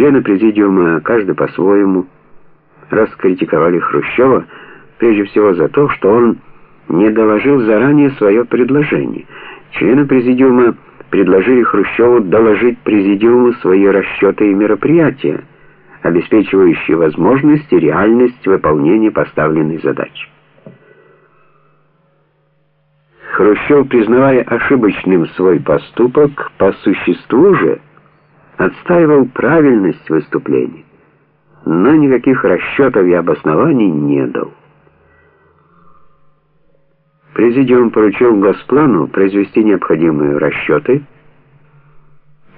Члены президиума, каждый по-своему, раскритиковали Хрущева прежде всего за то, что он не доложил заранее свое предложение. Члены президиума предложили Хрущеву доложить президиуму свои расчеты и мероприятия, обеспечивающие возможность и реальность выполнения поставленной задачи. Хрущев, признавая ошибочным свой поступок, по существу же отстаивал правильность выступления, но никаких расчетов и обоснований не дал. Президиум поручил Госплану произвести необходимые расчеты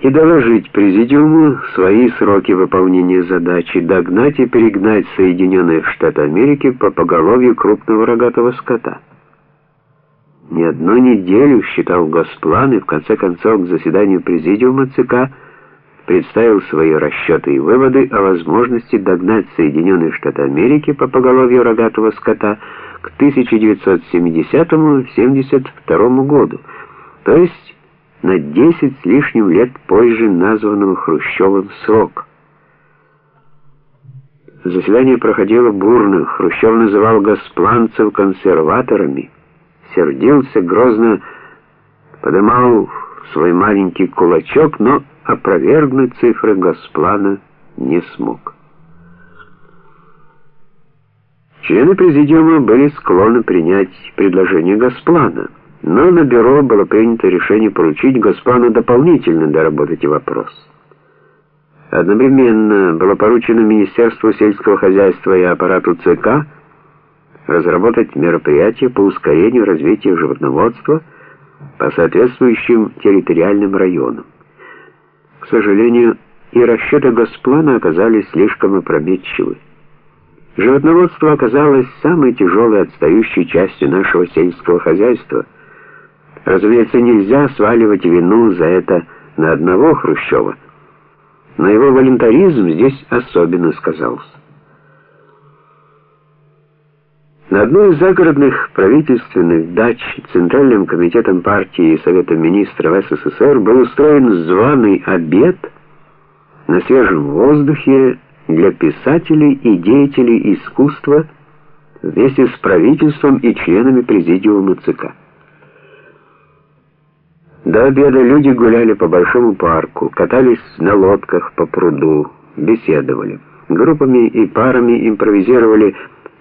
и доложить Президиуму свои сроки выполнения задачи, догнать и перегнать Соединенные Штаты Америки по поголовью крупного рогатого скота. Не одну неделю считал Госплан и в конце концов к заседанию Президиума ЦК представил свои расчеты и выводы о возможности догнать Соединенные Штаты Америки по поголовью рогатого скота к 1970-72 году, то есть на 10 с лишним лет позже названного Хрущевым срок. Заседание проходило бурно. Хрущев называл госпланцев консерваторами, сердился, грозно подымал свой маленький кулачок, но опровергнуть цифры Госплана не смог. Члены президиума были склонны принять предложение Госплана, но на бюро было принято решение поручить Госплану дополнительно доработать вопрос. Одновременно было поручено Министерству сельского хозяйства и аппарату ЦК разработать мероприятия по ускорению развития животноводства по соответствующим территориальным районам. К сожалению, и расчеты Госплана оказались слишком опрометчивы. Животноводство оказалось самой тяжелой отстающей частью нашего сельского хозяйства. Разумеется, нельзя сваливать вину за это на одного Хрущева, но его волонтаризм здесь особенно сказался. На одной из загородных правительственных дач Центральным комитетом партии и Советом министров СССР был устроен званый обед на свежем воздухе для писателей и деятелей искусства вместе с правительством и членами президиума ЦК. До обеда люди гуляли по большому парку, катались на лодках по пруду, беседовали. Группами и парами импровизировали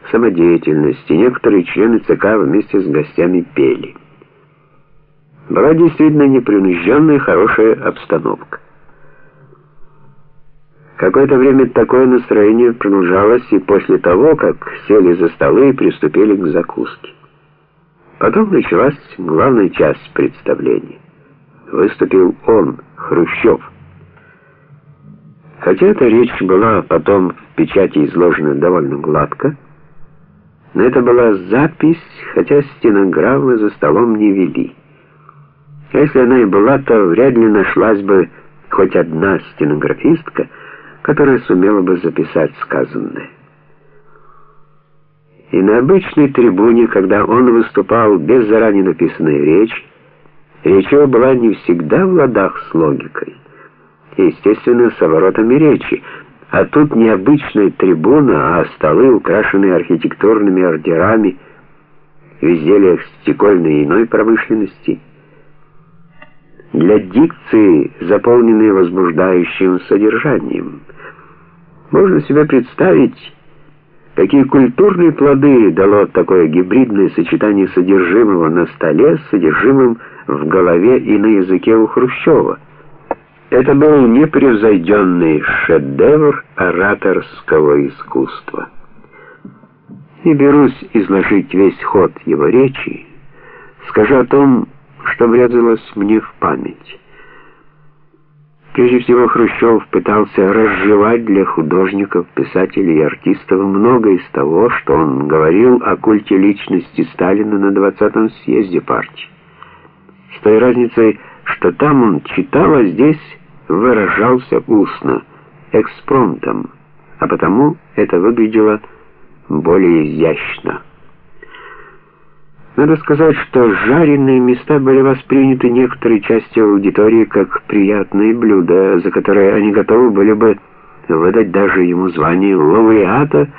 самодеятельности. Некоторые члены ЦК вместе с гостями пели. Была действительно непринужденная хорошая обстановка. Какое-то время такое настроение продолжалось и после того, как сели за столы и приступили к закуске. Потом началась главная часть представления. Выступил он, Хрущев. Хотя эта речь была потом в печати изложена довольно гладко, но это была запись, хотя стенограммы за столом не вели. А если она и была, то вряд ли нашлась бы хоть одна стенографистка, которая сумела бы записать сказанное. И на обычной трибуне, когда он выступал без заранее написанной речи, речь его была не всегда в ладах с логикой, естественно, с оборотами речи, а тут не обычная трибуна, а столы, украшенные архитектурными ордерами, в изделиях стекольной и иной промышленности. Для дикции, заполненные возбуждающим содержанием. Можно себе представить, какие культурные плоды дало такое гибридное сочетание содержимого на столе с содержимым в голове и на языке у Хрущева. Это был непревзойденный шедевр ораторского искусства. Не берусь изложить весь ход его речи, скажу о том, что врезалось мне в память. Прежде всего, Хрущев пытался разжевать для художников, писателей и артистов многое из того, что он говорил о культе личности Сталина на 20-м съезде партии. С той разницей, что там он читал, а здесь выражался устно, экспромтом, а потому это выглядело более изящно. Надо сказать, что жареные места были восприняты некоторой частью аудитории как приятные блюда, за которые они готовы были бы выдать даже ему звание лауреата